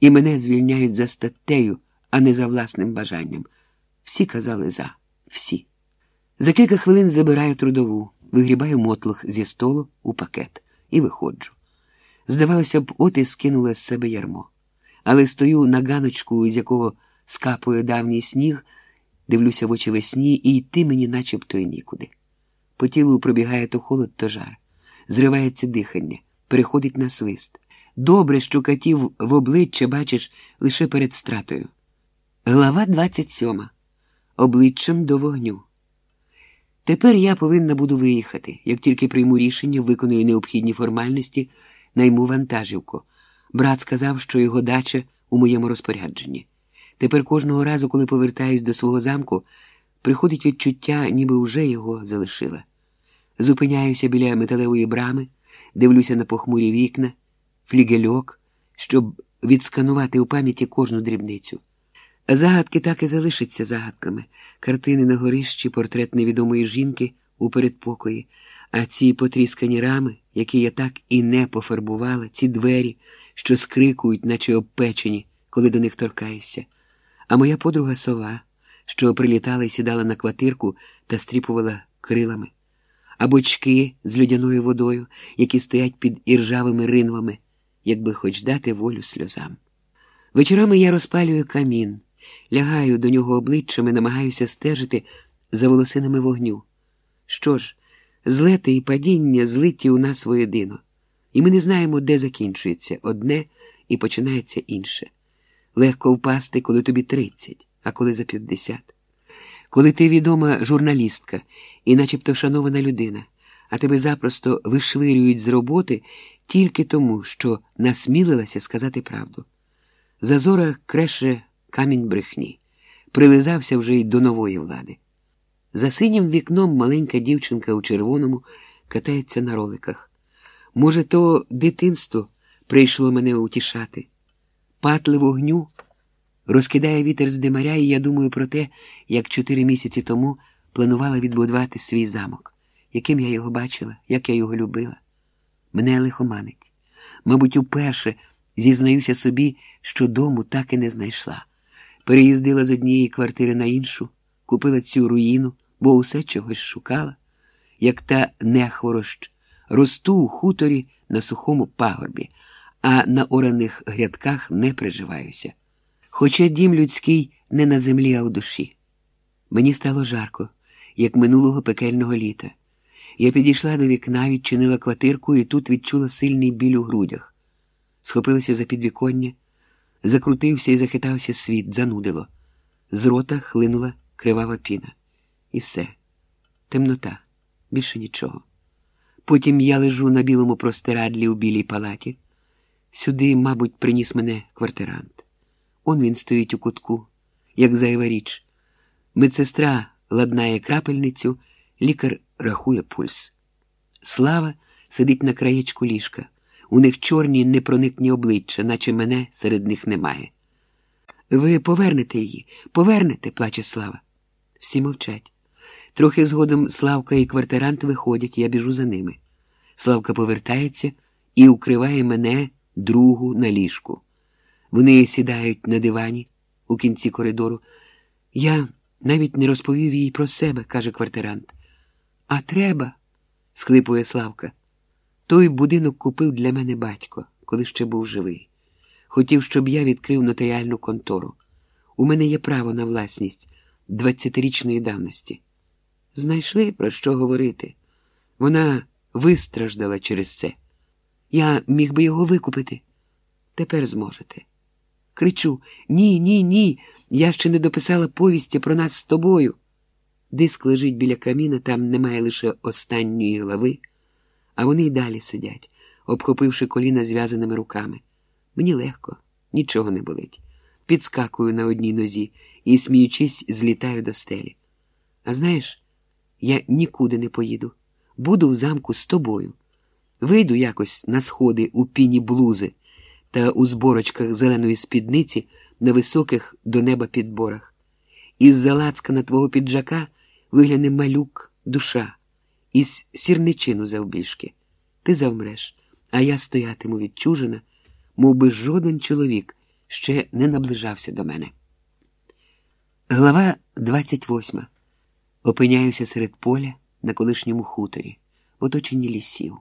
і мене звільняють за статтею, а не за власним бажанням. Всі казали за, всі. За кілька хвилин забираю трудову, вигрібаю мотлох зі столу у пакет і виходжу. Здавалося б, от і скинула з себе ярмо. Але стою на ганочку, з якого скапує давній сніг, дивлюся в очі весні, і йти мені начебто й нікуди. По тілу пробігає то холод, то жар, зривається дихання, переходить на свист. Добре, що катів в обличчя бачиш лише перед стратою. Глава 27. Обличчям до вогню. Тепер я повинна буду виїхати, як тільки прийму рішення, виконую необхідні формальності, найму вантажівку. Брат сказав, що його дача у моєму розпорядженні. Тепер кожного разу, коли повертаюсь до свого замку, приходить відчуття, ніби вже його залишила. Зупиняюся біля металевої брами, дивлюся на похмурі вікна, флігельок, щоб відсканувати у пам'яті кожну дрібницю. Загадки так і залишаться загадками. Картини на горищі, портрет невідомої жінки у передпокої, а ці потріскані рами, які я так і не пофарбувала, ці двері, що скрикують, наче обпечені, коли до них торкаєшся. А моя подруга сова, що прилітала і сідала на квартирку та стріпувала крилами, а бочки з людяною водою, які стоять під іржавими ринвами, якби хоч дати волю сльозам. Вечорами я розпалюю камін, лягаю до нього обличчями, намагаюся стежити за волосинами вогню. Що ж, злети і падіння злиті у нас воєдино, і ми не знаємо, де закінчується одне і починається інше. Легко впасти, коли тобі тридцять, а коли за п'ятдесят. Коли ти відома журналістка і начебто шанована людина, а тебе запросто вишвирюють з роботи тільки тому, що насмілилася сказати правду. Зазора креше камінь брехні, прилизався вже й до нової влади. За синім вікном маленька дівчинка у червоному катається на роликах. Може, то дитинство прийшло мене утішати. Патли вогню розкидає вітер з димаря, і я думаю про те, як чотири місяці тому планувала відбудувати свій замок, яким я його бачила, як я його любила. Мене лихоманить. Мабуть, уперше зізнаюся собі, що дому так і не знайшла. Переїздила з однієї квартири на іншу, купила цю руїну, бо усе чогось шукала, як та нехворощ, росту у хуторі на сухому пагорбі, а на ораних грядках не приживаюся. Хоча дім людський не на землі, а у душі. Мені стало жарко, як минулого пекельного літа. Я підійшла до вікна, відчинила квартирку і тут відчула сильний біль у грудях. Схопилася за підвіконня, закрутився і захитався світ, занудило. З рота хлинула кривава піна. І все. Темнота, більше нічого. Потім я лежу на білому простирадлі у білій палаті. Сюди, мабуть, приніс мене квартирант. Он він стоїть у кутку, як зайва річ. Медсестра ладнає крапельницю, лікар рахує пульс. Слава сидить на краєчку ліжка. У них чорні непроникні обличчя, наче мене серед них немає. Ви повернете її, повернете, плаче Слава. Всі мовчать. Трохи згодом Славка і квартирант виходять, я біжу за ними. Славка повертається і укриває мене другу на ліжку. Вони сідають на дивані у кінці коридору. Я навіть не розповів їй про себе, каже квартирант. А треба, схлипує Славка. Той будинок купив для мене батько, коли ще був живий. Хотів, щоб я відкрив нотаріальну контору. У мене є право на власність двадцятирічної давності. Знайшли, про що говорити. Вона вистраждала через це. Я міг би його викупити. Тепер зможете. Кричу ні, ні, ні. Я ще не дописала повісті про нас з тобою. Диск лежить біля каміна, там немає лише останньої глави, а вони й далі сидять, обхопивши коліна зв'язаними руками. Мені легко, нічого не болить. Підскакую на одній нозі і, сміючись, злітаю до стелі. А знаєш, я нікуди не поїду. Буду в замку з тобою. Вийду якось на сходи у піні блузи та у зборочках зеленої спідниці на високих до неба підборах. Із залацка твого піджака вигляне малюк, душа, із сірничину завбільшки. Ти завмреш, а я стоятиму відчужена, мов би жоден чоловік ще не наближався до мене. Глава 28. Опиняюся серед поля на колишньому хуторі, в оточенні лісів.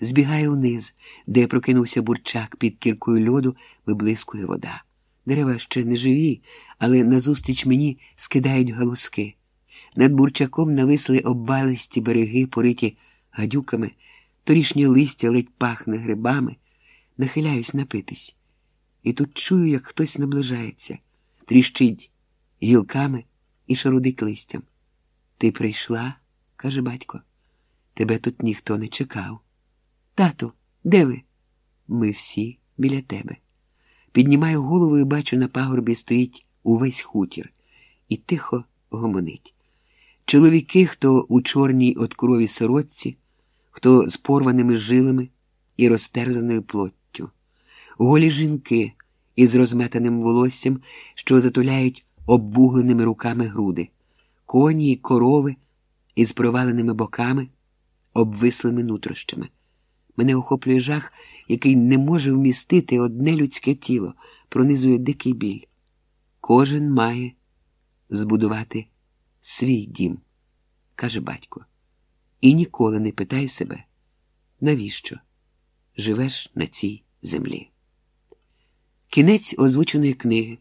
Збігаю вниз, де прокинувся бурчак під кіркою льоду, виблискує вода. Дерева ще не живі, але назустріч мені скидають галузки. Над бурчаком нависли обвалисті береги, пориті гадюками, торішнє листя ледь пахне грибами. Нахиляюсь напитись. І тут чую, як хтось наближається, тріщить гілками і шарудить листям. Ти прийшла, каже батько. Тебе тут ніхто не чекав. Тату, де ви? Ми всі біля тебе. Піднімаю голову і бачу, на пагорбі стоїть увесь хутір і тихо гомонить. Чоловіки, хто у чорній от крові сорочці, хто з порваними жилами і розтерзаною плоттю, голі жінки із розметаним волоссям, що затуляють обвугленими руками груди, коні й корови із проваленими боками, обвислими нутрощами. Мене охоплює жах, який не може вмістити одне людське тіло, пронизує дикий біль. Кожен має збудувати свій дім, каже батько. І ніколи не питай себе, навіщо живеш на цій землі. Кінець озвученої книги